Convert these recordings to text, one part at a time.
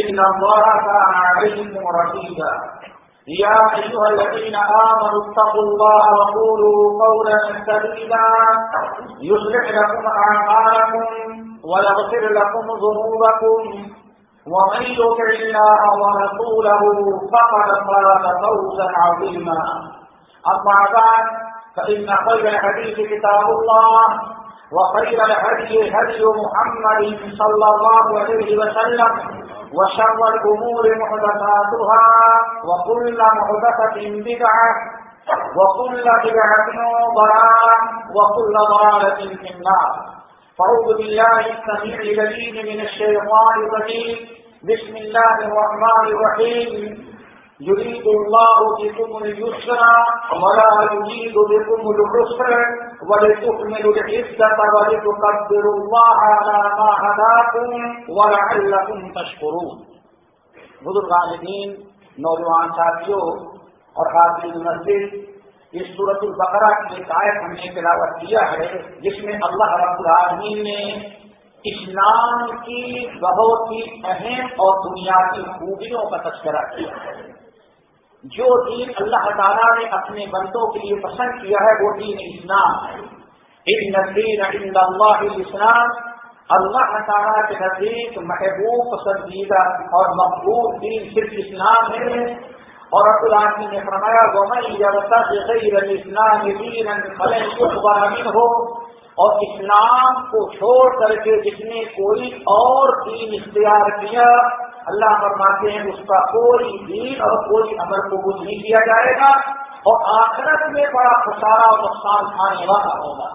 إن الله كان عليكم رشيدا يا أيها الذين آمنوا اتقوا الله وقولوا قولا سديدا. يصلح لكم أعمالكم ويغفر لكم ذنوبكم. ومن يطع الله ورسوله فقد فاز فوزا عظيما. أما بعد، فإن خير الحديث كتاب الله وخير الهدي هدي محمد صلى الله عليه وسلم. وشر الأمور محدثاتها وكل محدثة بدعة وكل بدعة ضلالة وكل ضلالة في النار. فأعوذ بالله السميع العليم من الشيطان الرجيم. بسم الله الرحمن الرحيم. يريد الله بكم اليسر ولا يريد بكم العسر ولتكملوا العزة ولتقدروا الله على ما هداكم ولعلكم تشكرون. بزرگان نوجوان ساتھیوں اور حاضرین مسجد، اس صورت البقرہ کی ایک آیت ہم نے تلاوت کیا ہے، جس میں اللہ رب العالمین نے اسلام کی بہت ہی اہم اور بنیادی خوبیوں کا تذکرہ کیا۔ ہے جو دین اللہ تعالیٰ نے اپنے بندوں کے لیے پسند کیا ہے، وہ دین اسلام ہے۔ اس نظیر اللہ اسلام اللہ تعالیٰ کے نزدیک محبوب، پسندیدہ اور مقبول دین صرف اسلام ہے۔ اور رب العالمین نے فرمایا غیر اسلام دین ہو اور اسلام کو چھوڑ کر کے جس نے کوئی اور دین اختیار کیا، اللہ فرماتے ہیں اس کا کوئی دین اور کوئی عمل قبول نہیں کیا جائے گا اور آخرت میں بڑا خسارا اور نقصان کھانے والا ہوگا۔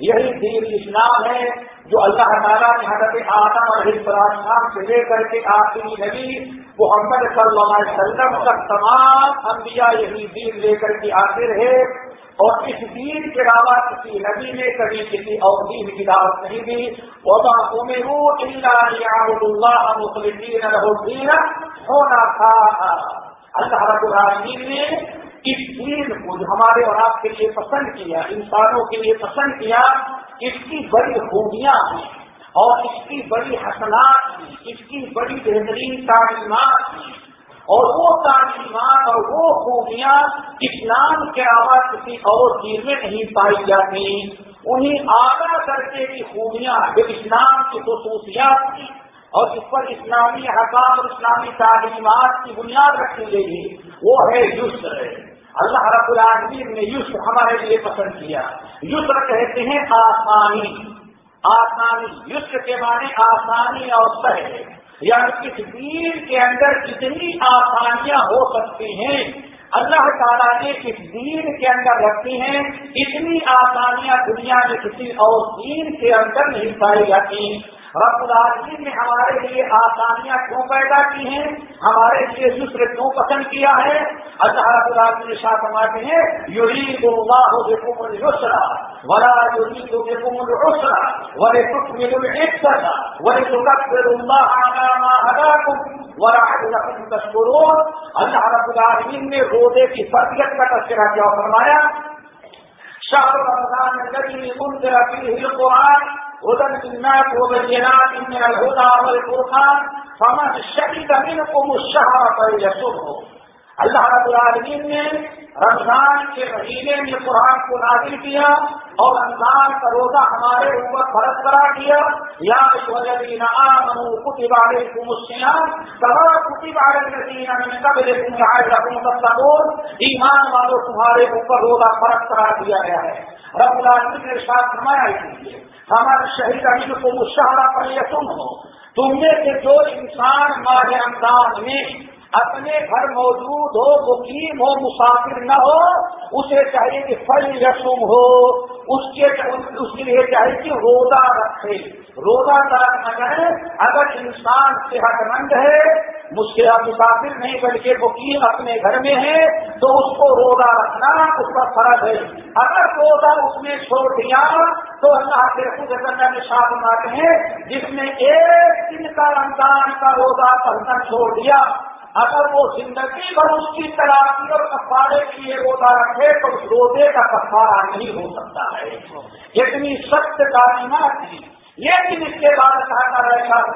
یہی دین اسلام ہے جو اللہ تعالیٰ نے حضرت آدم اور حفران سے لے کر کے آخری نبی محمد صلی اللہ علیہ وسلم تک تمام انبیاء یہی دین لے کر کے آتے رہے اور اس دین کے علاوہ کسی نبی نے کبھی کسی اور دین کی دعوت نہیں دی۔ وبا عمر اللہ مخلصین ہونا تھا اللہ رب العالمین نے اس دین کو جو ہمارے اور آپ کے لیے پسند کیا، انسانوں کے لیے پسند کیا، اس کی بڑی خوبیاں ہیں اور اس کی بڑی حسنات ہیں، اس کی بڑی بہترین تعلیمات ہیں۔ اور وہ تعلیمات اور وہ خوبیاں اسلام کے علاوہ کسی اور چیز میں نہیں پائی جاتی۔ انہیں آگاہ کر کے بھی خوبیاں جو اسلام کی خصوصیات تھی اور اس پر اسلامی حکام اور اسلامی تعلیمات کی بنیاد رکھی گئی، وہ ہے یسر۔ اللہ رب العالمین نے یسر ہمارے لیے پسند کیا۔ یسر کہتے ہیں آسانی۔ آسانی یسر کے معنی آسانی اور سہ یعنی اس دین کے اندر کتنی آسانیاں ہو سکتی ہیں۔ اللہ تعالیٰ نے اس دین کے اندر رکھی ہیں۔ اتنی آسانیاں دنیا میں کسی اور دین کے اندر نہیں پائی جاتی۔ رب العالمین نے ہمارے لیے آسانیاں کیوں پیدا کی ہیں؟ ہمارے لیے دوسرے کیوں پسند کیا ہے؟ اللہ رب العالمین نے شاہ فرماتے ہیں یوری کو واہ دیکھو یورید اللہ بکم السرا ولا یورید بکم السرا ورے تکمل العزت ورے تکبر اللہ علی ما هداکم ولعلکم تشکرون۔ اللہ رب العالمین نے روزے کی فضیلت کا تذکرہ کیا فرمایا، شهر رمضان الذي انزل فيه القرآن هدى للناس وبينات من الهدى والفرقان فمن شهد منكم الشهر فليصمه اللہ رب العالمین نے رمضان کے مہینے میں قرآن کو نازل کیا اور رمضان کا روزہ ہمارے اوپر فرض کرا دیا یا کتی بارے ایمان والوں، تمہارے اوپر روزہ فرض کرا دیا گیا ہے۔ رب العالمین نے ساتھ فرمایا کیجیے ہمارے شہید امین کو مشاہرہ پر یہ تم ہو۔ تم میں سے جو انسان ماہ رمضان میں اپنے گھر موجود ہو، مقیم ہو، مسافر نہ ہو، اسے چاہیے کہ فل رسوم ہو، اس کے اس کے لیے چاہیے کہ روزہ رکھے۔ روزہ دار نہ اگر انسان صحت مند ہے مسافر نہیں، بلکہ مقیم اپنے گھر میں ہے، تو اس کو روزہ رکھنا اس کا فرض ہے۔ اگر روزہ اس نے چھوڑ دیا، تو اللہ کے خود میں ساتھ ہیں، جس نے ایک دن کا رمضان کا روزہ پڑھنا چھوڑ دیا اگر وہ زندگی بھر اس کی تلاشی اور کفارے کے لیے روزہ رکھے تو اس روزے کا کفارہ نہیں ہو سکتا ہے۔ اتنی سخت تعلیمات تھی لیکن اس کے بعد کہا رہے گا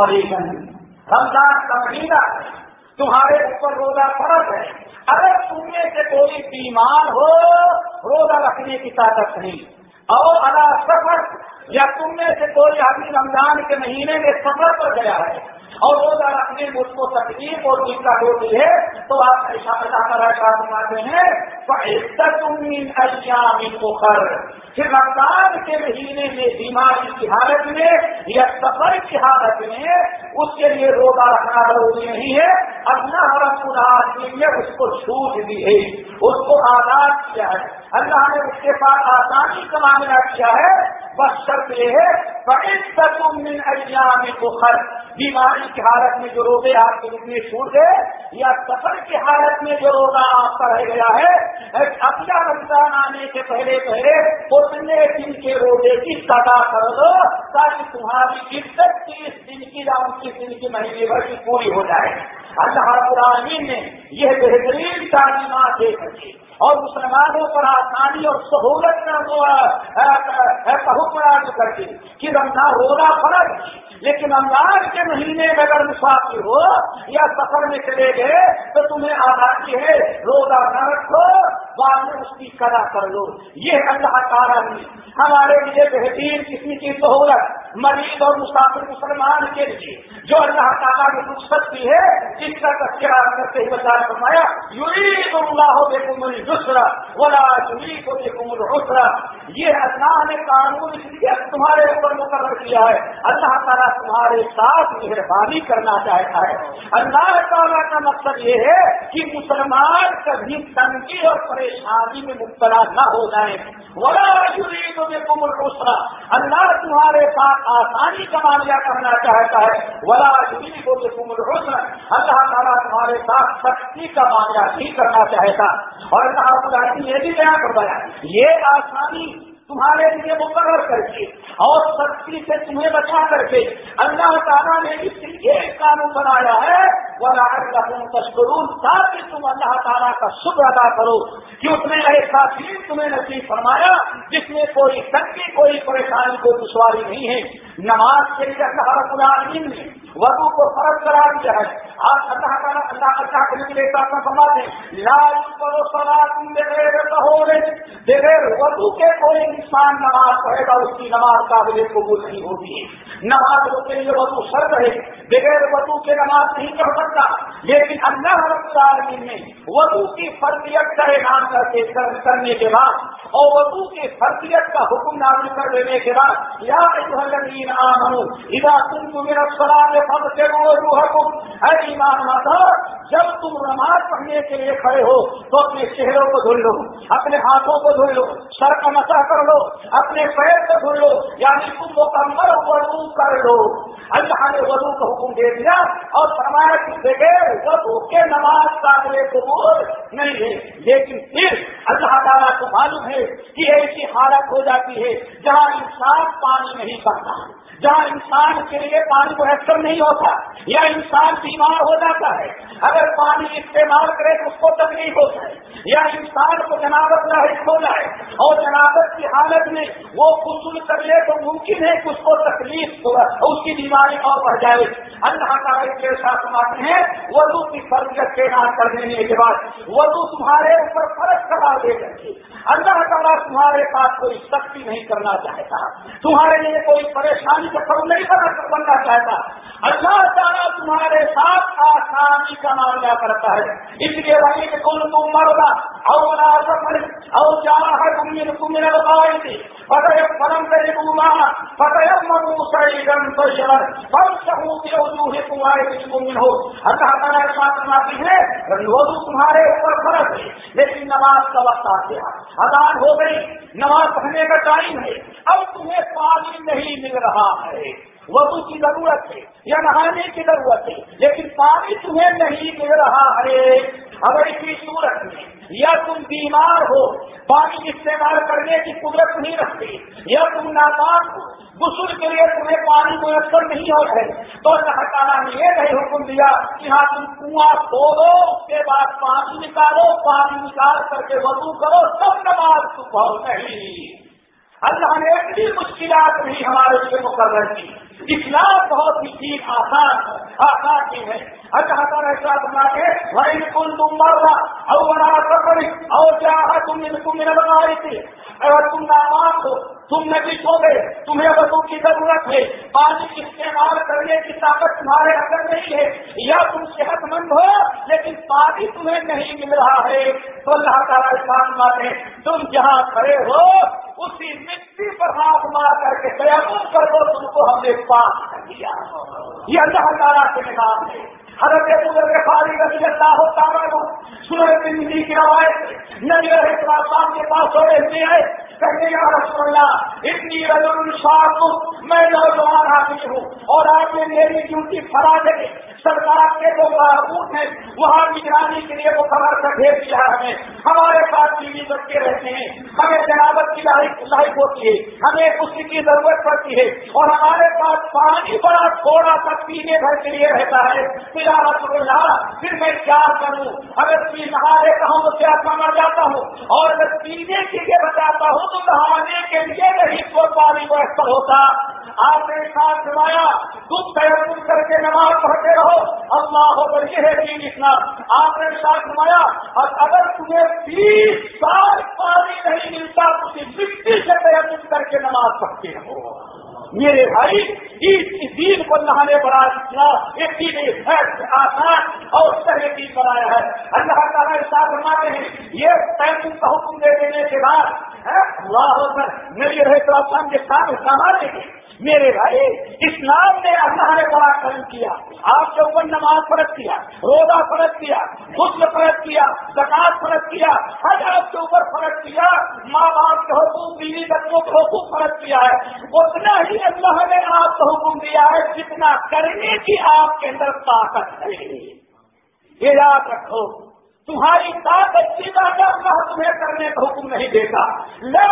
مری گن رمضان کا مہینہ ہے۔ تمہارے اوپر روزہ فرض ہے۔ اگر تم میں سے کوئی بیمار ہو، روزہ رکھنے کی طاقت نہیں۔ اور اگر سفر، یا تم میں سے کوئی ابھی رمضان کے مہینے میں سفر پر گیا ہے اور روزہ رکھنے میں کو تکلیف اور دن کا ہوتی ہے، تو آپ ایسا سناتے ہیں پھر رمضان کے مہینے میں بیماری کی حالت میں، یا سفر کی حالت میں، اس کے لیے روزہ رکھنا ضروری نہیں ہے۔ اللہ رب العالمین نے اس کو چھوٹ دی ہے۔ اس کو آزاد کیا ہے؟ اللہ نے اس کے ساتھ آسانی کا معاملہ کیا ہے؟ بس شرط یہ ہے من ایام بخر بیماری کی حالت میں جو روزے آپ کے رکنے چھوٹ گئے، یا سفر کی حالت میں جو روزہ آپ کا رہ گیا ہے، اپنا رمضان آنے کے پہلے پہلے اتنے دن کے روزے کی سدا کر دو، تاکہ تمہاری عزت تیس دن کی یا انتیس دن کی مہینے بھر کی پوری ہو جائے۔ اللہ العالمین نے یہ بہترین تعلیمات دے سکے اور مسلمانوں پر آسانی اور سہولت کا کر کے کہ رمضان روزہ فرض، لیکن رمضان کے مہینے میں اگر مسافر ہو یا سفر میں چلے گئے تو تمہیں آزادی ہے، روزہ نہ رکھو، بعد میں اس کی قدا کر لو۔ یہ اللہ تعالیٰ نے ہمارے لیے بہترین قسم کی سہولت، مریض اور مسافر مسلمان کے لیے، جو اللہ تعالیٰ نے رخصت کی ہے جس کا تذکرہ کرتے ہوئے بتا فرمایا یوری اللہ بے کمل دوسرا بولا یوری کو بے دوسرا یہ اللہ نے قانون اس لیے تمہارے اوپر مقرر کیا ہے۔ اللہ تعالیٰ تمہارے ساتھ مہربانی کرنا چاہتا ہے۔ اللہ تعالیٰ کا مقصد یہ ہے کہ مسلمان کبھی تنگی اور پریشانی میں مبتلا نہ ہو جائے بولا یوری کو بے دوسرا اللہ تمہارے ساتھ آسانی کا معاملہ کرنا چاہتا ہے۔ ولا کو حسن اللہ تعالیٰ تمہارے ساتھ سختی کا معاملہ نہیں کرنا چاہتا اور اللہ یہ بھی بیان کروایا یہ آسانی تمہارے لیے مقرر کر کے اور سختی سے تمہیں بچا کر کے اللہ تعالیٰ نے اس لیے قانون بنایا ہے۔ وہ تشکرون تاکہ تم اللہ تعالیٰ کا شکر ادا کرو۔ کہ اس نے ایسا چیز تمہیں نصیب فرمایا، جس میں کوئی سختی کوئی پریشانی، کوئی دشواری نہیں ہے۔ نماز کے لیے اللہ رب العالمین نے وضو کو فرض کرا دیا ہے۔ آج اللہ تعالیٰ، اللہ اللہ کے لیے فرما دیں لال کرو سلا تم بغیر بغیر وضو کے کوئی انسان نماز پڑھے گا، اس کی نماز قابل قبول نہیں ہوتی ہے۔ نماز کے لیے وضو شرط ہے، بغیر وضو کے نماز نہیں پڑھ سکتا۔ لیکن اللہ رب العالمین نے وضو کی فرضیت کا اعلان کر کے کرنے کے بعد اور وضو کی فرضیت کا حکم نازل کر دینے کے بعد، یا اذا تم تمہیں سلام فب سے اے ایمان ماتا جب تم نماز پڑھنے کے لیے کھڑے ہو تو اپنے چہروں کو دھل لو، اپنے ہاتھوں کو دھل لو، سر کا مسا کر لو اپنے پیر سے دھل لو یعنی تم مکمل وضو کر لو۔ اللہ نے وضو کا حکم دے دیا اور فرمایا کہ بغیر وضو کے نماز قابل قبول نہیں ہے۔ لیکن پھر اللہ تعالیٰ کو معلوم ہے کہ ایسی حالت ہو جاتی ہے جہاں انسان پانی نہیں پڑتا جہاں انسان کے لیے پانی میسر نہیں ہوتا یا انسان بیمار ہو جاتا ہے، اگر پانی استعمال کرے تو اس کو تکلیف ہوتا ہے، یا انسان کو جنابت لاحق ہو جائے اور جنابت کی حالت میں وہ غسل کر لے تو ممکن ہے کہ اس کو تکلیف اس کی بیماری اور بڑھ جائے۔ اللہ تعالیٰ کے ساتھ ماتے ہیں، وضو کی فرضیت کے کر دینے کے بعد وضو تمہارے اوپر فرق کرا دے گی اللہ تعالیٰ تمہارے پاس کوئی سختی نہیں کرنا چاہتا۔ تمہارے لیے کوئی پریشانی آسانی کا سب نہیں بننا چاہتا۔ اللہ تعالیٰ تمہارے ساتھ آسانی کا معاملہ کرتا ہے۔ اس لیے وہی کہ کل تم مردا اور اور جا ہے تم تم نے بتائی تھی فتح پرم کرے فتح مرو سیدن تو شرن پرم سہو کے وجوہ تمہارے کچھ گمن ہو اللہ تعالیٰ ساتھ سناتی ہے وضو تمہارے اوپر فرق ہے، لیکن نماز کا وقت آ گیا۔ اذان ہو گئی، نماز پڑھنے کا ٹائم ہے۔ اب تمہیں پانی نہیں مل رہا۔ ہے۔ وضو کی ضرورت ہے، یا نہانے کی ضرورت ہے۔ لیکن پانی تمہیں نہیں مل رہا ہے۔ اگر اسی صورت میں یا تم بیمار ہو، پانی استعمال کرنے کی قدرت نہیں رکھتے، یا تم ناکام ہو، غسل کے لیے تمہیں پانی میسر نہیں ہو رہے، تو اللہ تعالیٰ نے یہ نہیں حکم دیا کہ ہاں تم کنواں کھولو اس کے بعد پانی نکالو، پانی نکال کر کے وضو کرو سب نماز صبح نہیں اللہ نے اتنی مشکلات بھی ہمارے لیے مقرر کی اسلام بہت ہی چیز آسان آسان کی ہے اللہ تعالیٰ ایسا بنا کے بھائی کل تم مر رہا اور بنا سفر اور کیا ہے تم تم نے بنا رہی تھی اگر تم نامات ہو تم نبی سو گئے، تمہیں وضو کی ضرورت ہے پانی استعمال کرنے کی طاقت تمہارے اندر نہیں ہے، یا تم صحت مند ہو، لیکن پانی تمہیں نہیں مل رہا ہے۔ تو اللہ تعالیٰ اسلام مانے تم جہاں کھڑے ہو، اسی مٹی پر ہاتھ مار کر کے تیمم کر دو، تم کو ہم نے پاس کر دیا۔ یہ اللہ تعالیٰ کے نظام ہے۔ حضرت بزرگ فاری رضی اللہ تعالیٰ کو سنر زندگی کی روایت نبی رہے السلام کے پاس ہو رہے ہیں کہنے یا رسول اللہ، اتنی رجل شاہ میں نوجوان آدمی ہوں اور آپ نے میری ڈیوٹی فرا دے سرکار کے جو محبوب ہیں۔ وہاں نگرانی کے لیے وہ خبر کا بھیج دیا ہمیں۔ ہمارے پاس بیوی بچے رہتے ہیں۔ ہمیں جنابت کی لاحق ہوتی ہے۔ ہمیں اس کی ضرورت پڑتی ہے۔ اور ہمارے پاس پانی بڑا تھوڑا سا پینے بھر کے لیے رہتا ہے۔ پھر رسول اللہ پھر میں کیا کروں؟ اگر پی نہا لیتا ہوں تو کیا سمجھ جاتا ہوں؟ اور اگر پینے کے لیے بتاتا ہوں تو نہانے کے لیے نہیں کو پانی میسر ہوتا۔ آپ نے ساتھ سنایا دودھ تیار کر کے نماز پڑھتے رہو۔ اللہ ہو کر یہ ہے دین اسلام۔ آپ نے ساتھ سنایا اور اگر تمہیں بیس سال پانی نہیں ملتا تو مٹی سے تیار کر کے نماز پڑھتے رہو۔ میرے بھائی اس دین کو نہانے بڑا ایک چیز آسان اور سہے دین بنایا ہے۔ اللہ تعالیٰ ساتھ بناتے ہیں، یہ تیمم کا حکم دے دینے کے بعد ہاں، اللہ میری رہے تو آسان کے ساتھ سنبھالیں گے۔ میرے بھائی، اسلام نے اللہ نے بڑا کرم کیا۔ آپ کے اوپر نماز فرق کیا، روزہ فرق کیا حسن فرق کیا زکات فرق کیا، ہر کے اوپر فرق کیا؟ ماں باپ کے حقوق، بیوی بچوں کے حقوق فرق کیا ہے؟ اتنا ہی اللہ نے آپ کو حکم دیا ہے جتنا کرنے کی آپ کے اندر طاقت ہے یہ یاد رکھو تمہاری طاقت کی بات اللہ تمہیں کرنے کا حکم نہیں دیتا۔ لا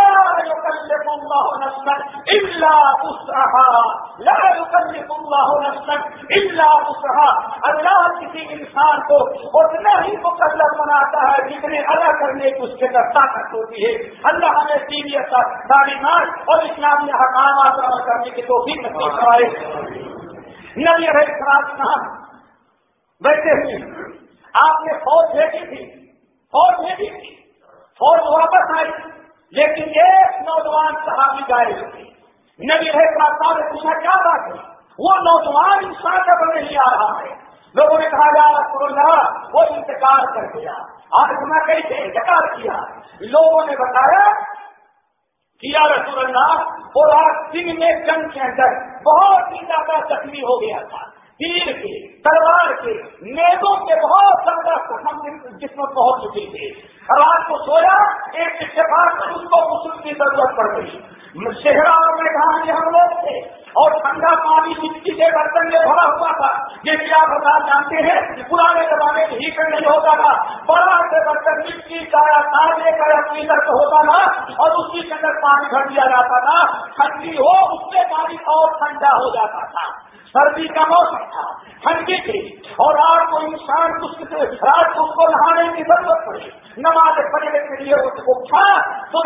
يكلف الله نفسا الا وسعها لا يكلف الله نفسا الا وسعها اللہ کسی انسان کو اتنا ہی مقدر بناتا ہے جتنے ادا کرنے کی اس کے اندر طاقت ہوتی ہے۔ اللہ ہمیں سیریت تعلیمات اور اسلامی حکامات عمل کرنے کی توفیق نصیب کرائے نبی رہے خراب صاحب بیٹھے ہوئے آپ نے فوج بھیجی تھی، فوج بھیجی تھی، فوج واپس آئی۔ لیکن ایک نوجوان صحابی گائے تھے نبی رہے پراستہ نے پوچھا، کیا بات ہے؟ وہ نوجوان انسان کا نہیں آ رہا ہے۔ لوگوں نے کہا جا رہا وہ انتقال کر دیا آج میں کیسے انتقال کیا۔ لوگوں نے بتایا کیا رسول اللہ اور آج دن میں جنگ کے اندر بہت ہی زیادہ زخمی ہو گیا تھا۔ تیر کے تلوار کے نیزوں کے بہت زیادہ ہم جس میں پہنچ چکے تھے رات کو سویا، ایک اتفاق اس کو مسلم کی ضرورت پڑ گئی۔ شہرا اور میدان میں ہم لوگ تھے، اور ٹھنڈا پانی مٹی کے برتن میں بھرا ہوا تھا، یہ کیا بتا جانتے ہیں؟ پرانے زمانے میں ہیٹر نہیں ہوتا تھا۔ بڑا سے برتن مٹی کا یا تازے کا یا پیٹر کا ہوتا تھا، اور اسی کے اندر پانی بھر دیا جاتا تھا۔ ٹھنڈی ہو، اس سے پانی اور ٹھنڈا ہو جاتا تھا۔ سردی کا موسم تھا ٹھنڈی تھی، اور رات کو انسان رات کو اس کو نہانے کی ضرورت پڑے نماز پڑھنے کے لیے اس کو اٹھا تو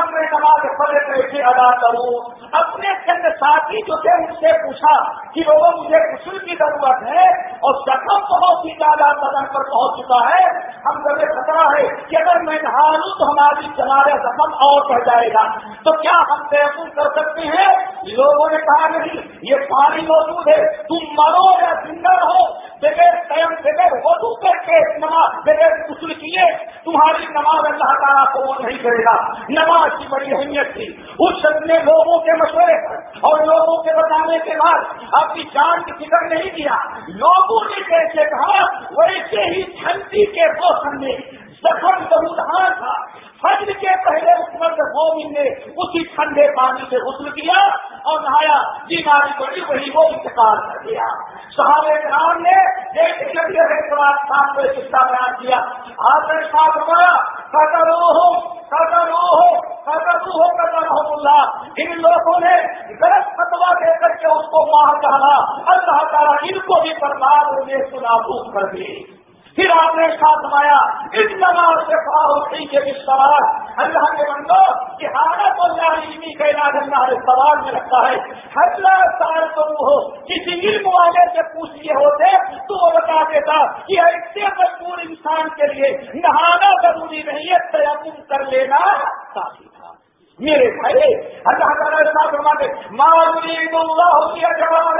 اپنے نماز پڑھنے کیسے ادا کروں۔ اپنے چند ساتھی جو تھے، ان سے پوچھا کہ وہ مجھے غسل کی ضرورت ہے اور زخم بہت ہی زیادہ بدن پر پہنچ چکا ہے۔ ہم سب خطرہ ہے کہ اگر میں نہا لوں تو ہماری ہمارا زخم اور بڑھ جائے گا۔ تو کیا ہم تحفظ کر سکتے ہیں؟ لوگوں نے کہا نہیں، یہ پانی موجود ہے، تم مرو یا زندہ رہو۔ بغیر قیم بغیر وضو کر کے نماز، بغیر غسل کیے، تمہاری نماز اللہ تعالیٰ کو وہ نہیں کرے گا۔ نماز کی بڑی اہمیت تھی۔ اس شخص نے لوگوں کے مشورے پر اور لوگوں کے بتانے کے بعد اپنی جان کی فکر نہیں کیا۔ لوگوں نے کیسے کہا، ویسے ہی ٹھنڈی کے موسم میں زخم بہت ہار تھا۔ فجر کے پہلے اس مرد مومن نے اسی ٹھنڈے پانی سے غسل کیا اور نہایا، بیماری بڑی وہی وہ انتقال کر دیا۔ صحابہ کرام نے جیسے نبی علیہ السلام خان کو قصہ بیان کیا۔ آپ نے ساتھ بڑا قدر ہو قدر ہو قدر ہو قدر ہو اللہ ان لوگوں نے غلط فتوا دے کر کے اس کو مار ڈالا۔ اللہ تعالیٰ ان کو بھی برباد ہونے سنا کر دی۔ پھر آپ نے ساتھ مایا اس نماز سے فاروقی کے بھی سوال اللہ کے بندو کہ حالت اور علمی کا علاج اللہ نے سوال میں رکھتا ہے۔ ہر سال تم ہو کسی علم والے سے پوچھ لیے ہوتے، تو وہ بتا دیتا کہ ایسے مجبور انسان کے لیے نہانا ضروری نہیں ہے تیمم کر لینا کافی میرے بھائی، اللہ تعالیٰ فرماتے مالی اللہ جواب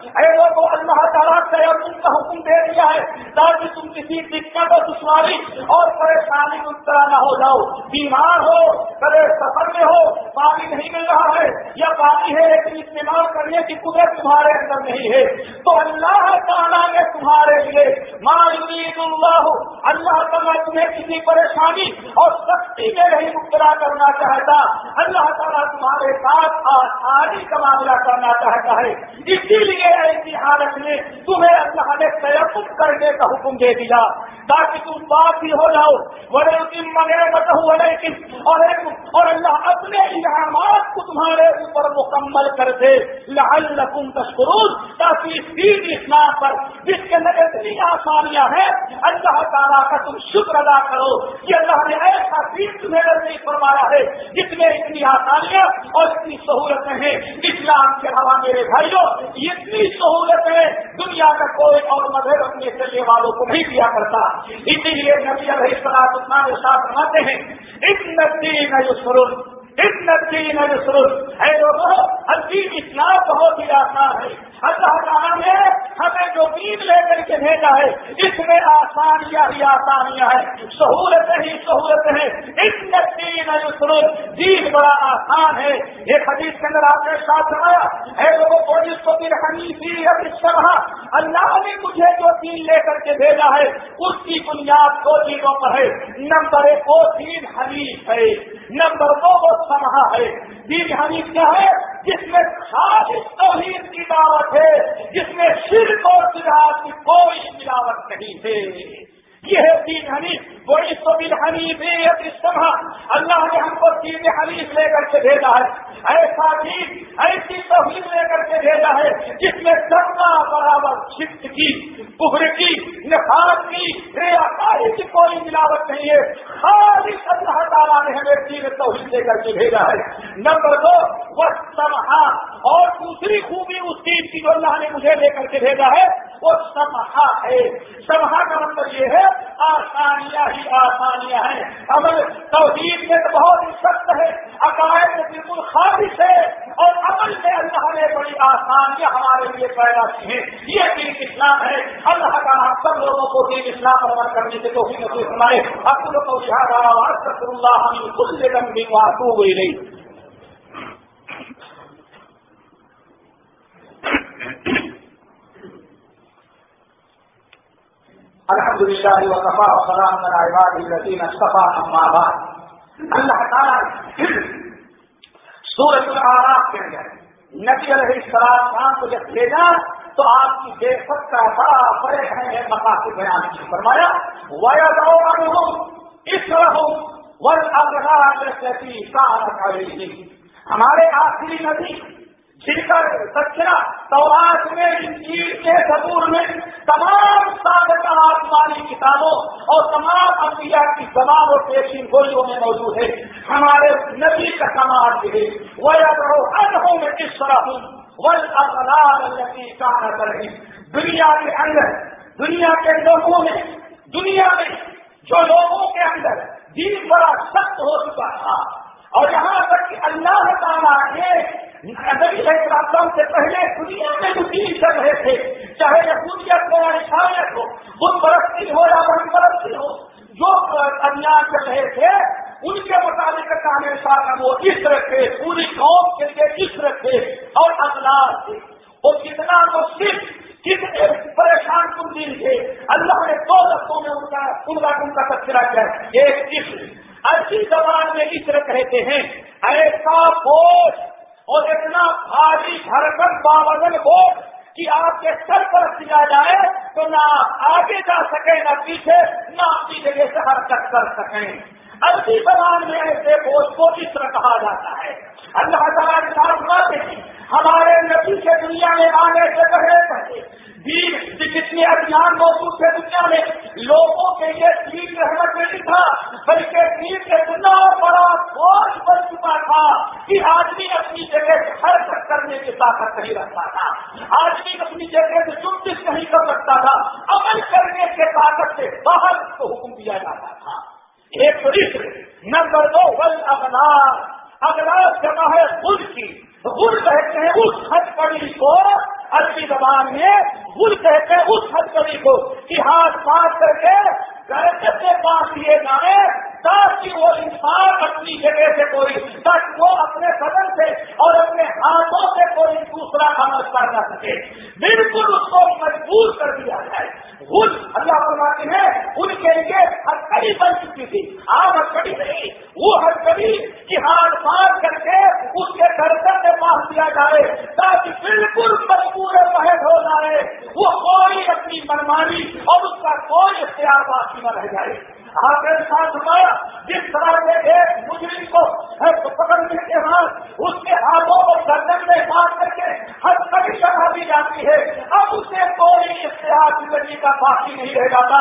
اے لوگوں اللہ تعالیٰ تیمم کا حکم دے دیا ہے، تاکہ تم کسی دقت اور دشواری اور پریشانی مبتلا نہ ہو جاؤ۔ بیمار ہو کرے سفر میں ہو، پانی نہیں مل رہا ہے، یا پانی ہے لیکن استعمال کرنے کی قدرت تمہارے اندر نہیں ہے۔ تو اللہ تعالیٰ نے تمہارے لیے مالی اللہ اللہ تعالیٰ تمہیں کسی پریشانی اور سختی میں نہیں مبتلا کرنا کرنا چاہتا، اللہ تعالیٰ تمہارے ساتھ آسانی کا معاملہ کرنا چاہتا ہے۔ اسی لیے ایسی حالت میں تمہیں اللہ نے تیقف کرنے کا حکم دے دیا۔ تاکہ تم بات بھی ہو جاؤ۔ بڑے منگے اور اور اللہ اپنے انعامات کو تمہارے اوپر مکمل کر دے لال لکم تشکرون، تاکہ اس دین اسلام پر، جس کے اندر اتنی آسانیاں ہیں، اللہ تعالیٰ کا تم شکر ادا کرو۔ کہ اللہ نے ایسا دین تمہیں نہیں فرمایا۔ ہے جس میں اتنی آسانیاں اور اتنی سہولتیں ہیں۔ اسلام کے علاوہ میرے بھائیوں اتنی سہولتیں دنیا کا کوئی اور مذہب اپنے چلنے والوں کو نہیں دیا کرتا۔ اسی لیے نبی علیہ السلام اتنا ساتھ بناتے ہیں اس نزدیک ہے جو سرون اس نزدیک ہے جو سرون ہے عظیم اسلام بہت ہی آسان ہے۔ اللہ تعالیٰ نے ہمیں جو دین لے کر کے بھیجا ہے، اس میں آسانیاں ہی آسانیاں ہیں۔ سہولتیں ہی سہولتیں ہیں۔ اس میں تین دین بڑا آسان ہے۔ ایک حدیث کے اندر آپ نے ساتھ سنایا ہے لوگوں کو، جس کو بھی رکھنی تھی اللہ نے مجھے جو دین لے کر کے بھیجا ہے، اس کی بنیاد دو چیزوں پر ہے۔ نمبر ایک، وہ دین حنیف ہے۔ نمبر دو وہ سمہا ہے۔ دین حنیف کیا ہے، جس میں خاص توحید کی دعوت ہے، جس میں شرک اور سدھار کی کوئی ملاوٹ نہیں ہے۔ یہ ہے تین حنیف، وہی تو بل حنیف اللہ نے ہم کو تین حنیف لے کر کے بھیجا ہے۔ ایسا دین، ایسی توحید لے کر کے بھیجا ہے جس میں سب برابر شفت کی، کفر کی نفاذ کی ریاکاری کی کوئی ملاوٹ نہیں ہے۔ خالص اللہ تعالیٰ نے ہمیں تین توحید لے کر کے بھیجا ہے۔ نمبر دو وہ سمہا اور دوسری خوبی اس چیز کی جو اللہ نے مجھے لے کر کے بھیجا ہے وہ سمہا ہے۔ سمہا کا مطلب یہ ہے، آسانیاں ہی آسانیاں ہیں۔ عمل توحید میں تو بہت ہی سخت ہے، عقائد میں بالکل خالص ہے۔ اور عمل میں اللہ نے بڑی آسانیاں ہمارے لیے پیدا کی ہیں۔ یہ دین اسلام ہے۔ اللہ کا ہم سب لوگوں کو دین اسلام عمل کرنے کے تو ہمارے اپنے کو اللہ کل دن بھی وہاں ہوئی نہیں الحمد للہ وقفا سلام عباد الدین صفا بعد. اللہ تعالیٰ سورج العراف کے اندر نبی علیہ السلام خان کو جب بھیجا تو آپ کی بے سب کا بڑا بڑے ہیں مقاصد بیان کی۔ فرمایا ویا اس ون اگرا ہمارے آخری نبی سچنا سوراج میں، انجیل کے سبور میں تمام سابقہ آسمانی کتابوں اور تمام انبیاء کی زبان اور پیشین گولیوں میں موجود ہے۔ ہمارے نبی کا سماج ہے۔ وہ انہوں میں کس طرح ہوں وہ الگی کا کریں دنیا کے اندر، دنیا کے لوگوں میں، دنیا میں جو لوگوں کے اندر دین بڑا سخت ہو چکا تھا۔ اور یہاں تک کہ اللہ تعالیٰ نے نبی علیہ السلام سے پہلے دنیا میں جو دین چل رہے تھے، چاہے یہودیت ہو یا عیسائیت ہو بت برستی ہو یا بہن برستی ہو، جو ابھیان چل رہے تھے، ان کے مطابق ہمیشہ کا وہ اس رکھے پوری قوم کے لیے اس رکھے اور اخلاق تھے۔ وہ کتنا تو صرف کتنے پریشان کن دن تھے۔ اللہ نے دو لفظوں میں ان کا ان کا ان کا تذکرہ کیا۔ ایک اس ایسی زبان میں اس طرح کہتے ہیں ایسا بوجھ اور اتنا بھاری بھرکن باوزن ہو کہ آپ کے سر پر سیا جائے تو نہ آگے جا سکیں، نہ پیچھے، نہ اپنی جگہ سے حرکت کر سکیں۔ عربی زبان میں ایسے بوجھ کو اس طرح کہا جاتا ہے۔ اللہ تعالیٰ ہمارے نبی کے دنیا میں آنے سے پہلے پہلے جتنے ابھیان موجود تھے دنیا میں، لوگوں کے لیے دین رحمت نہیں تھا، بلکہ دین کے اتنا بڑا بوجھ بن چکا تھا کہ آدمی اپنی جگہ سے حرکت کرنے کی طاقت نہیں رکھتا تھا۔ آدمی اپنی جگہ سے چنتس نہیں کر سکتا تھا۔ عمل کرنے کے طاقت سے باہر کو حکم دیا جاتا تھا۔ ایک رشر نمبر دو، ول اغلار اغلاس جگہ ہے خود کی گل کہتے ہیں اس حد پڑی کو عربی زبان میں گل کہتے ہیں اس حد پڑی کو، کہ ہاتھ پاس کر کے گرد سے پاس دیے جائیں، تاکہ وہ انسان اپنی جگہ سے کوئی تک وہ اپنے بدن سے اور اپنے ہاتھوں سے کوئی دوسرا عمل کر نہ سکے۔ بالکل اس کو مجبور کر دیا جائے۔ گل اللہ فرماتے ہیں ان کے لیے ہر کڑی بن چکی تھی۔ آپ ہر کڑی نہیں، وہ ہتکڑی کی ہاتھ پار کر کے اس کے گردن میں پاس دیا جائے، تاکہ بالکل مجبور محض ہو جائے۔ وہ کوئی اپنی منمانی اور اس کا کوئی اختیار باقی نہ رہ جائے۔ آپ نے ساتھ ہمارا جس طرح سے ایک مجرم کو پکڑنے کے بعد اس کے ہاتھوں کو گردن میں مار کر کے ہر کبھی چڑھا دی جاتی ہے۔ اب اسے کوئی اشتہار زندگی کا باقی نہیں رہ جاتا۔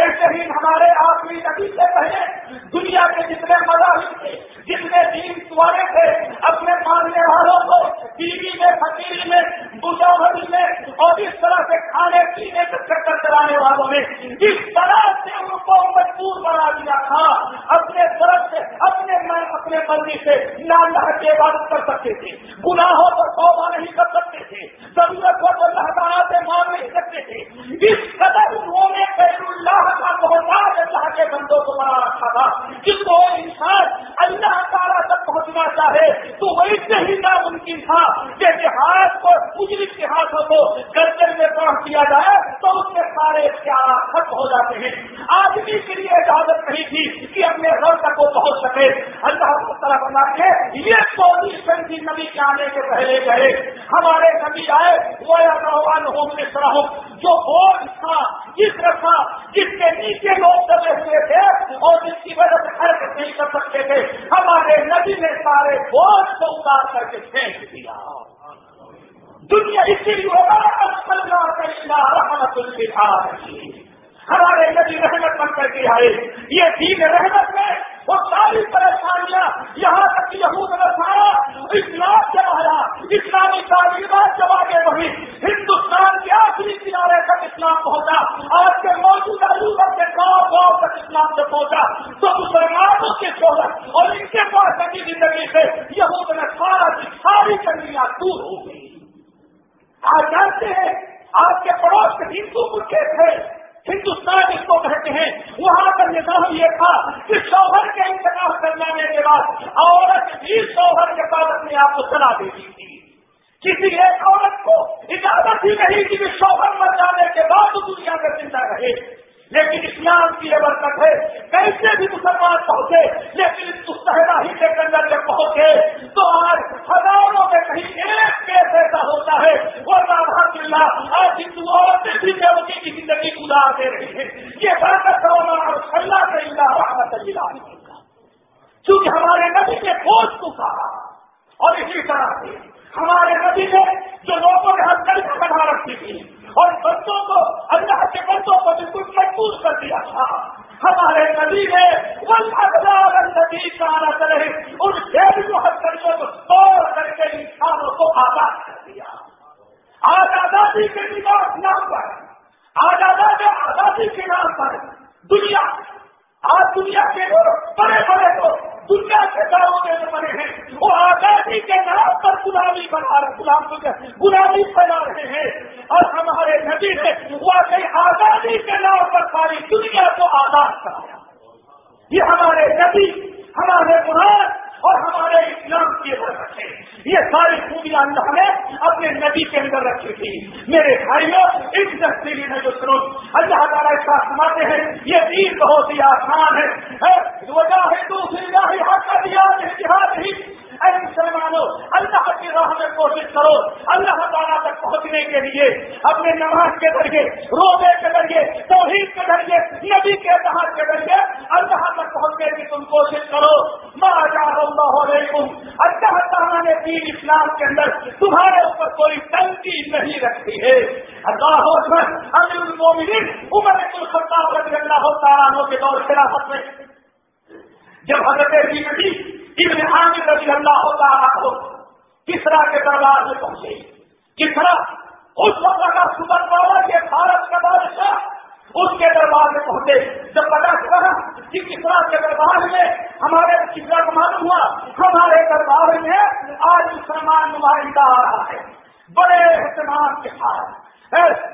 ایسے ہی ہمارے آخری نبی سے پہلے دنیا کے جتنے مذاہب تھے، جتنے دین سوارے تھے، اپنے ماننے والوں کو ٹی وی میں فکیری میں مجاوری میں اور اس طرح سے کھانے پینے کے چکر چلانے والوں میں اس طرح سے ان کو مجبور بنا دیا تھا۔ اپنے طرف سے، اپنے میں، اپنے مرضی سے نہ اللہ کی عبادت کر سکتے تھے۔ گناہوں پر توبہ نہیں کر سکتے تھے۔ ضرورت ہو تو اللہ تعالیٰ سے مانگ نہیں سکتے تھے۔ اس قدر انہوں نے خیر اللہ کا محتاج اللہ کے بندوں کو بنا رکھا تھا۔ جس کو انسان اللہ تعالیٰ تک پہنچنا چاہے، تو ویسے ہی ناممکن تھا جیسے ہاتھ کو، مجرم کے ہاتھوں کو گردن میں پہنچ دیا جائے۔ سارے اختیارات ختم ہو جاتے ہیں۔ آدمی کے لیے اجازت نہیں تھی کہ اپنے گھر تک وہ پہنچ سکے۔ اللہ تعالیٰ بنا کے یہ پوزیشن تھی نبی کے آنے کے پہلے گئے۔ ہمارے نبی آئے وہ روان ہو اس طرح جو بوجھ تھا، جس رکھا جس کے نیچے لوگ دبے ہوئے تھے اور جس کی وجہ سے حرکت نہیں کر سکتے تھے، ہمارے نبی نے سارے بوجھ کو اتار کر کے پھینک دیا۔ دنیا اسی لیے ہوگا رحمت اللہ ہمارے نبی رحمت بن کر کے آئے۔ یہ دین رحمت میں وہ ساری پریشانیاں یہاں تک کہ یہود نسارا اسلام کے آیا اسلامی تعلیمات جب آگے بڑھی ہندوستان کے آخری کنارے تک اسلام پہنچا۔ آج کے موجودہ یوزر کے گاؤں گاؤں تک اسلام سے پہنچا۔ تو مسلمانوں کی شہرت اور ان کے پاس کی زندگی سے یہود نسارا کی ساری کنیاں دور ہو گئی آپ جانتے ہیں، آپ کے پڑوس کے ہندو ملک تھے، ہندوستان اس کو کہتے ہیں۔ وہاں کا نظام یہ تھا کہ شوہر کے انتخاب کر جانے کے بعد عورت بھی شوہر کے پاس اپنے آپ کو چلا دیتی تھی۔ کسی ایک عورت کو اجازت ہی نہیں کہ شوہر مر جانے کے بعد دنیا میں زندہ رہے۔ لیکن اسلام کی یہ برکت ہے، کیسے بھی مسلمان پہنچے، لیکن اس مستحدہ ہی کے اندر جب پہنچے، تو آج ہزاروں میں کہیں ایک کیس ایسا ہوتا ہے وہ الحمد للہ آج ہندو عورتیں بھی دیوتی کی زندگی گزار دے رہی ہیں۔ یہ برکت اور اللہ سے اللہ رحمت اللہ چونکہ ہمارے نبی نے کھوج کو کہا اور اسی طرح سے ہمارے نبی نے جو لوگوں نے ہر کل بنا رکھی تھی اور بچوں کو، اللہ کے بچوں کو بالکل محفوظ کر دیا تھا۔ ہمارے نبی نے ندی کا کرے ان ڈیڑھ سو کو توڑ کر کے انسانوں کو آزاد کر دیا۔ آج آزادی کے نام پر آج آزاد آزادی کے نام پر دنیا آج دنیا کے بڑے بڑے تو دنیا کے داروں میں بنے ہیں، وہ آزادی کے نام پر غلامی بنا رہے غلام غلامی پھیلا رہے ہیں۔ اور ہمارے نبی نے وہ آزادی کے نام پر ساری دنیا کو آزاد کرایا۔ یہ ہمارے نبی، ہمارے قرآن اور ہمارے اسلام کی برکت ہے یہ ساری خوبیاں اللہ نے اپنے نبی کے اندر رکھی تھی۔ میرے بھائیوں، اس تفصیلی میں جو سنو، اللہ تعالیٰ اس کا سناتے ہیں، یہ دین بہت ہی آسان ہے۔ وجہ ہے دوسری راہ کا دیا اتحاد ہی۔ اے مسلمانوں، اللہ کی راہ میں کوشش کرو، اللہ تعالیٰ تک پہنچنے کے لیے اپنے نماز کے ذریعے، روزے کے ذریعے، توحید کے ذریعے، نبی کے اتحاد کے ذریعے اللہ تک پہنچنے کی تم کوشش کرو۔ ماں اللہ علیکم۔ اللہ تعالیٰ نے دین اسلام کے اندر تمہارے اوپر کوئی تنقید نہیں رکھتی ہے۔ اللہ امیر المومنین، عمر الخطاب رضی اللہ تعالیٰ کے دور خلافت میں، جب حضرت نبی ابن عامر رضی اللہ ہوتا ہو کسرا کے دربار میں پہنچے؟ کسرا اس وقت کا سپر پاور کے بھارت کا بادشاہ اس کے دربار میں پہنچے، جب پتا چلا کہ کسرا کے دربار میں ہمارے کسرا کو معلوم ہوا، ہمارے دربار میں آج مسلمان نمائندہ آ رہا ہے۔ بڑے اہتمام کے ساتھ۔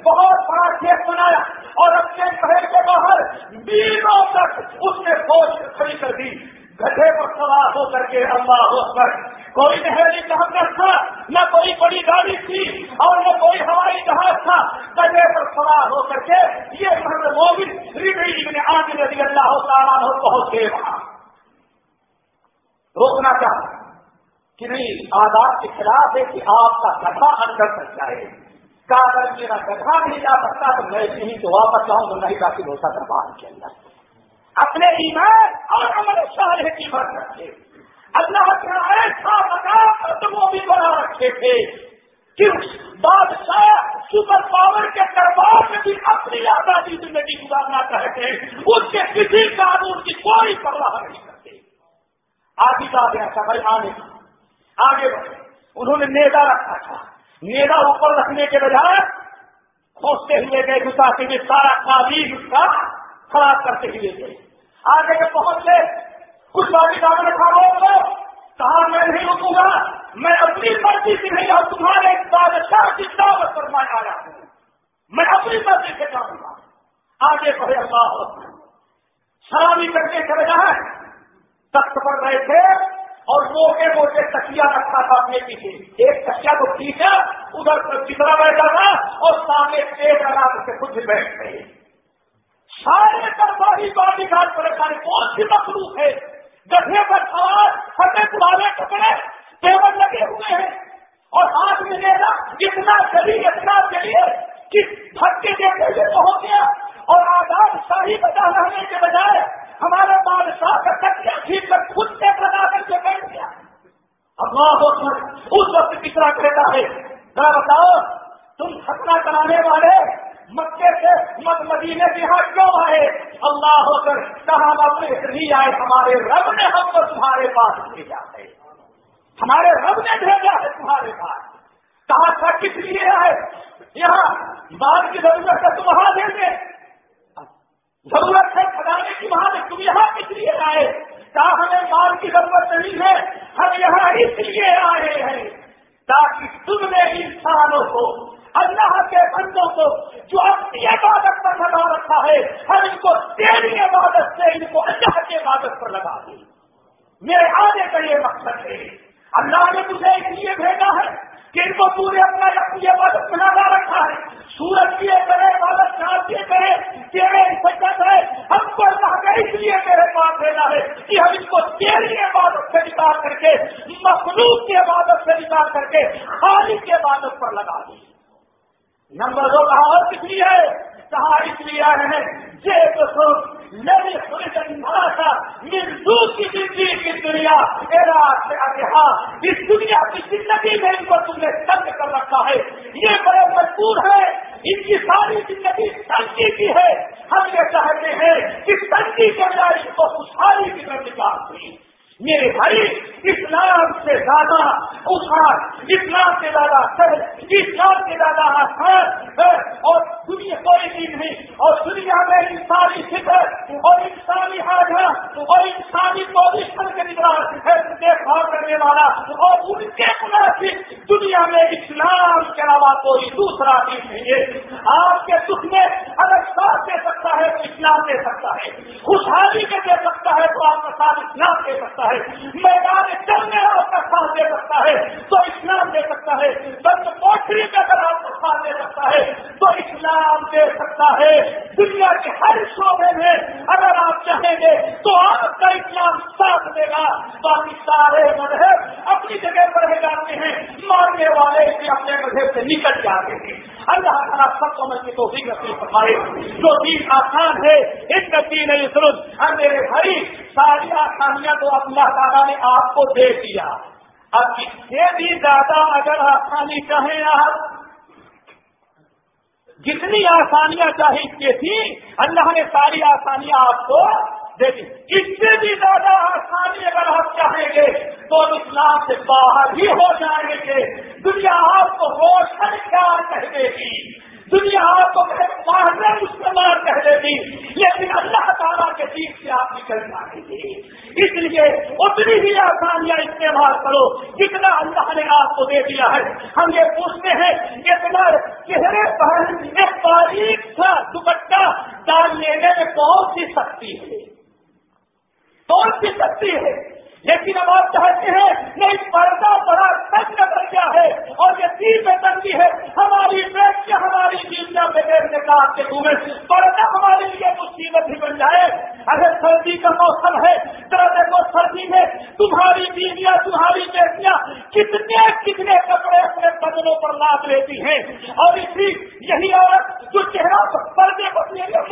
بہت بڑا کیس بنایا اور اپنے گھر کے باہر بیسوں تک اس نے فوج کھڑی کر دی۔ گڈھے پر سوار ہو کر کے اللہ ہو کر کوئی نہری جہاز تھا، نہ کوئی بڑی گاڑی تھی اور نہ کوئی ہوائی جہاز تھا۔ گڈھے پر سوار ہو کر کے یہ مرد موبل ابن عامر رضی اللہ تعالیٰ پہنچ گئے۔ وہاں روکنا چاہتا کہ نہیں آزاد کے خلاف ہے کہ آپ کا گدھا اندر تک جائے۔ کا اگر میرا گدھا نہیں جا سکتا تو میں نہیں تو واپس جاؤں تو نہیں داخل ہوتا دربار کے اندر۔ اپنے ایمان اور عمل صالح کی برکت سے اللہ کا ایسا مقام وہ بھی بنا رکھے تھے کہ بادشاہ سپر پاور کے دربار میں بھی اپنی آزادی زندگی گزارنا چاہتے ہیں۔ اس کے کسی قانون کی کوئی پرواہ نہیں کرتے۔ آگے کا گیا تھا بھائی آنے آگے بڑھے۔ انہوں نے نیزا رکھا تھا۔ نیزا اوپر رکھنے کے بجائے کھوستے ہوئے گئے گساتے ہوئے سارا تعلیم اس کا خراب کرتے ہوئے گئے۔ آگے کے پہنچ گئے کچھ بات نے کھانا ہوگا کہا میں نہیں رکوں گا، میں اپنی مرضی سے نہیں اور تمہارے بادشاہ کی دعوت پر میں آیا ہوں۔ میں اپنی مرضی سے جاؤں گا۔ آگے بڑھے اللہ۔ شرابی کر کے چلے جائیں۔ تخت پر رہے تھے اور موٹے موٹے تکیا رکھا تھا اپنے پیچھے، ایک تکیا تو ٹھیک ہے ادھر کتنا بیٹھا تھا اور سامنے پیٹ لگا کر خود بیٹھ گئے سارے درباری باڈی گارڈ پریشانی کون سی مخلوق ہے گدھے پر سوار پھٹے پرانے کپڑے ٹیبل لگے ہوئے ہیں۔ اور ہاتھ میں لینا اتنا چلی اتنا چلیے کہ دھکے دیتے ہوئے پہنچ گیا؟ اور آزاد شاہی بجا رہنے کے بجائے ہمارے بادشاہ کا کچیا کھینچ کر خود سے بنا کر کے بیٹھ گیا۔ اللہ اس وقت کس طرح کہتا ہے، ذرا بتاؤ، تم ختنا کرانے والے مکے سے مد مدینے کے یہاں کیوں آئے؟ اللہ ہو کر کہاں اپنے نہیں آئے؟ ہمارے رب نے ہم کو تمہارے پاس بھیجا ہے۔ ہمارے رب نے بھیجا ہے تمہارے پاس۔ کہاں تھا؟ کس لیے آئے؟ یہاں بال کی ضرورت ہے، تم وہاں دے دیں ضرورت ہے کھلانے کی وہاں تم یہاں کس لیے آئے؟ کہا ہمیں مال کی ضرورت نہیں ہے؟ ہم یہاں اس لیے آئے ہیں تاکہ تم نے انسانوں کو اللہ کے بندوں کو جو اپنی عبادت پر لگا رکھا ہے ہم ان کو تیری عبادت سے، ان کو اللہ کی عبادت پر لگا دی۔ میرے آنے کا یہ مقصد ہے۔ اللہ نے مجھے اس لیے بھیجا ہے کہ ان کو پورے اپنا اپنی عبادت میں لگا رکھا ہے۔ سورج کیے کرے عبادت چار کیے کرے تیرے سجت ہے۔ ہم کو اللہ کا اس لیے میرے پاس بھیجا ہے کہ ہم ان کو تیری عبادت سے نکال کر کے، مخلوق کی عبادت سے نکال کر کے خالی کی عبادت پر لگا دی نمبر دو کہا اور کس لیے ہے؟ کہا اس لیے آئے ہیں۔ تھا مردو کی زندگی کی دنیا ہاں، اس دنیا کی زندگی میں ان کو تم نے تنگ کر رکھا ہے۔ یہ بڑے مجبور ہے ان کی ساری زندگی تنگی کی ہے۔ ہم یہ چاہتے ہیں کہ تنگی کے بجائے ان کو خوشحالی کی طرف نکال میرے بھائی اسلام سے زیادہ اسان اسلام سے زیادہ سہل اسلام سے زیادہ آسان اور دنیا کوئی بھی نہیں، اور دنیا میں انسانی فکر اور انسانی حاجت اور انسانی پوزیشن کے نگران دیکھ بھال کرنے والا اور ان کے مناسب دنیا میں اسلام کے علاوہ کوئی دوسرا بھی نہیں ہے۔ آپ کے دکھ میں اگر ساتھ دے سکتا ہے تو اسلام دے سکتا ہے، خوشحالی کے دے سکتا ہے تو آپ کا ساتھ اسلام دے سکتا ہے۔ میدان جنگ میں آپ کا ساتھ دے سکتا ہے تو اسلام دے سکتا ہے بند پوٹری میں اگر آپ کا ساتھ دے سکتا ہے تو اسلام دے سکتا ہے۔ دنیا کے ہر شعبے میں اگر آپ چاہیں گے تو آپ کا اسلام ساتھ دے گا۔ باقی سارے مذہب اپنی جگہ پر رہ جاتے ہیں۔ مارنے والے بھی اپنے مذہب سے نکل جاتے ہیں۔ اللہ تعالیٰ سب سمجھ کے تو فکر سے فرمائے۔ جو دین آسان ہے ان کا دین ہے سرد میرے بھائی، ساری آسانیاں تو اللہ تعالیٰ نے آپ کو دے دیا۔ اب اس سے بھی زیادہ اگر آسانی چاہیں آپ جتنی آسانیاں چاہیے تھی، اللہ نے ساری آسانیاں آپ کو دے دی۔ اس سے بھی زیادہ آسانی اگر آپ چاہیں گے تو اسلام سے باہر ہی ہو جائیں گے۔ دنیا آپ کو روشن خیال کہہ دے گی۔ دنیا آپ کو باہر استعمال کہہ دے گی۔ لیکن اللہ تعالیٰ کے دین سے آپ نکل جائیں گے اس لیے اتنی ہی آسانیاں استعمال کرو جتنا اللہ نے آپ کو دے دیا ہے۔ ہم یہ پوچھتے ہیں اتنا چہرے پر ایک باریک سا دوپٹہ ڈال لینے میں کون سی سختی ہے؟ کون سی سختی ہے؟ لیکن اب آپ چاہتے ہیں نہیں پردہ بڑا تنگ درجہ ہے اور یہ تین میں تنگی ہے۔ ہماری بیٹیاں ہماری بیویاں بغیر نکال کے دورے پردہ ہمارے لیے مصیبت ہی بن جائے۔ اگر سردی کا موسم ہے درد کو سردی میں تمہاری بیویاں، تمہاری بیٹیاں کتنے کتنے کپڑے اپنے بدنوں پر لاد لیتی ہیں۔ اور اسی یہی عورت جو چہرہ پردے کو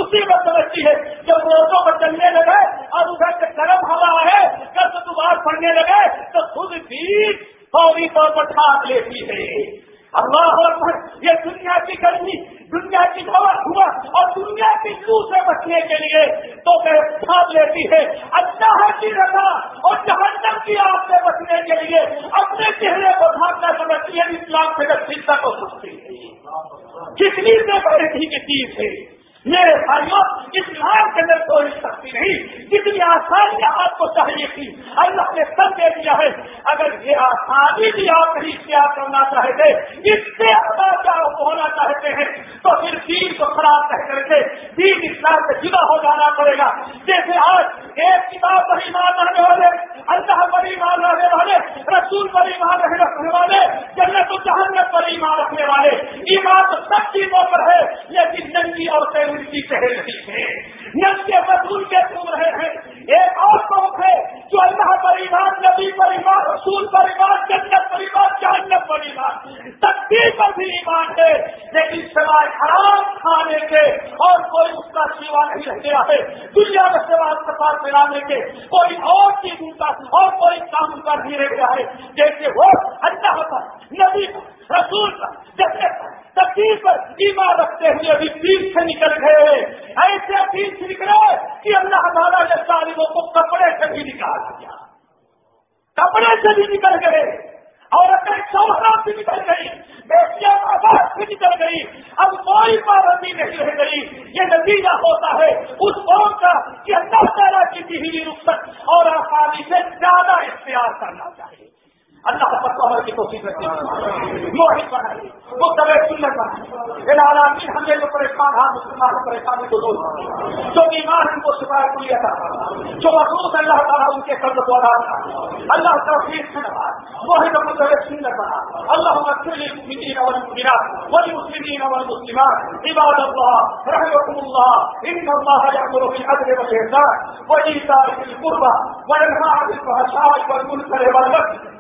مصیبت سمجھتی ہے۔ جب روزوں پر چلنے لگے اور ادھر سے گرم ہوا ہے کب تو بات پڑھنے لگے تو خود بھی فوری طور پر ٹھاک لیتی ہے۔ اللہ اکبر یہ دنیا کی گرمی، دنیا کی ہوا ہوا اور دنیا کی لو سے بچنے کے لیے تو میں ٹھاک لیتی ہے۔ اللہ کی رضا اور جہنم کی آپ سے بچنے کے لیے اپنے چہرے کو ڈھانکنا سمجھتی ہے، اسلام سے شکشا کو سکتی ہے۔ کتنی سے بڑی کی چیز ہے۔ میرے بھائیوں اسلام کے اندر کوئی سختی نہیں، جتنی آسانی آپ کو چاہیے تھی اللہ نے سب دے دیا ہے۔ اگر یہ آسانی بھی آپ نہیں اختیار کرنا چاہتے، اس سے آپ ہونا چاہتے ہیں، تو پھر دین کو خراب کر کر کے دین اسلام سے جدا ہو جانا پڑے گا۔ جیسے آج ایک کتاب پر ایمان رہنے والے، اللہ پر ایمان رہنے والے، رسول پر ایمان رہنے والے، جنت و جہنت پر ایمان رکھنے والے، ایمان تو سب چیزوں پر ہے، لیکن ننگی اور کی پہل رہی ہے۔ نل کے رسول کے تم رہے ہیں ایک اور قوم ہے جو اللہ پر ایمان، نبی پر ایمان، رسول پر ایمان، جنت پر ایمان جہنت پر ایمان۔ تقدیر پر بھی ایمان ہے، لیکن سوائے حرام کھانے کے اور کوئی اس کا سیوا نہیں رہ گیا ہے۔ دنیا میں سوائے سفار پھیلانے کے کوئی اور چیز ان کا اور کوئی کام کا نہیں رہ گیا ہے۔ جیسے وہ اللہ پر، نبی پر رسول پر پر ایمان رکھتے ہوئے ابھی پیٹ سے نکل گئے۔ ایسے پیٹ سے نکلے کہ اللہ تعالیٰ نے تعلیموں کو کپڑے سے بھی نکال دیا۔ کپڑے سے بھی نکل گئے اور اپنے شوہروں سے نکل گئی، بیٹیاں آباد سے نکل گئی۔ اب کوئی پابندی نہیں رہ گئی۔ یہ نتیجہ ہوتا ہے اس قوم کا کہ اللہ تعالیٰ کی بھی رخصت اور آسانی سے زیادہ اختیار کرنا چاہیے۔ اللہ پر عمر کی کوشش کرتی ہے موہد بنائی وہ سب سنت بنائی عالمی ہم نے جو پریشان ہاں مسلمان کو پریشانی کو دور جو بیمار ان کو شکایت کو لیا تھا، جو مخصوص اللہ تعالیٰ ان کے قرض کو ادا تھا، اللہ توفیق سے نواز موہد ابو سب سنت بنا اللہ مکر المسلمین والمسلمات والمسلمین والمسلمات، عباد الله رحمكم الله ان الله يأمر بالعدل والإحسان، وإيتاء ذي القربى وينهى عن الفحشاء والمنكر والبغي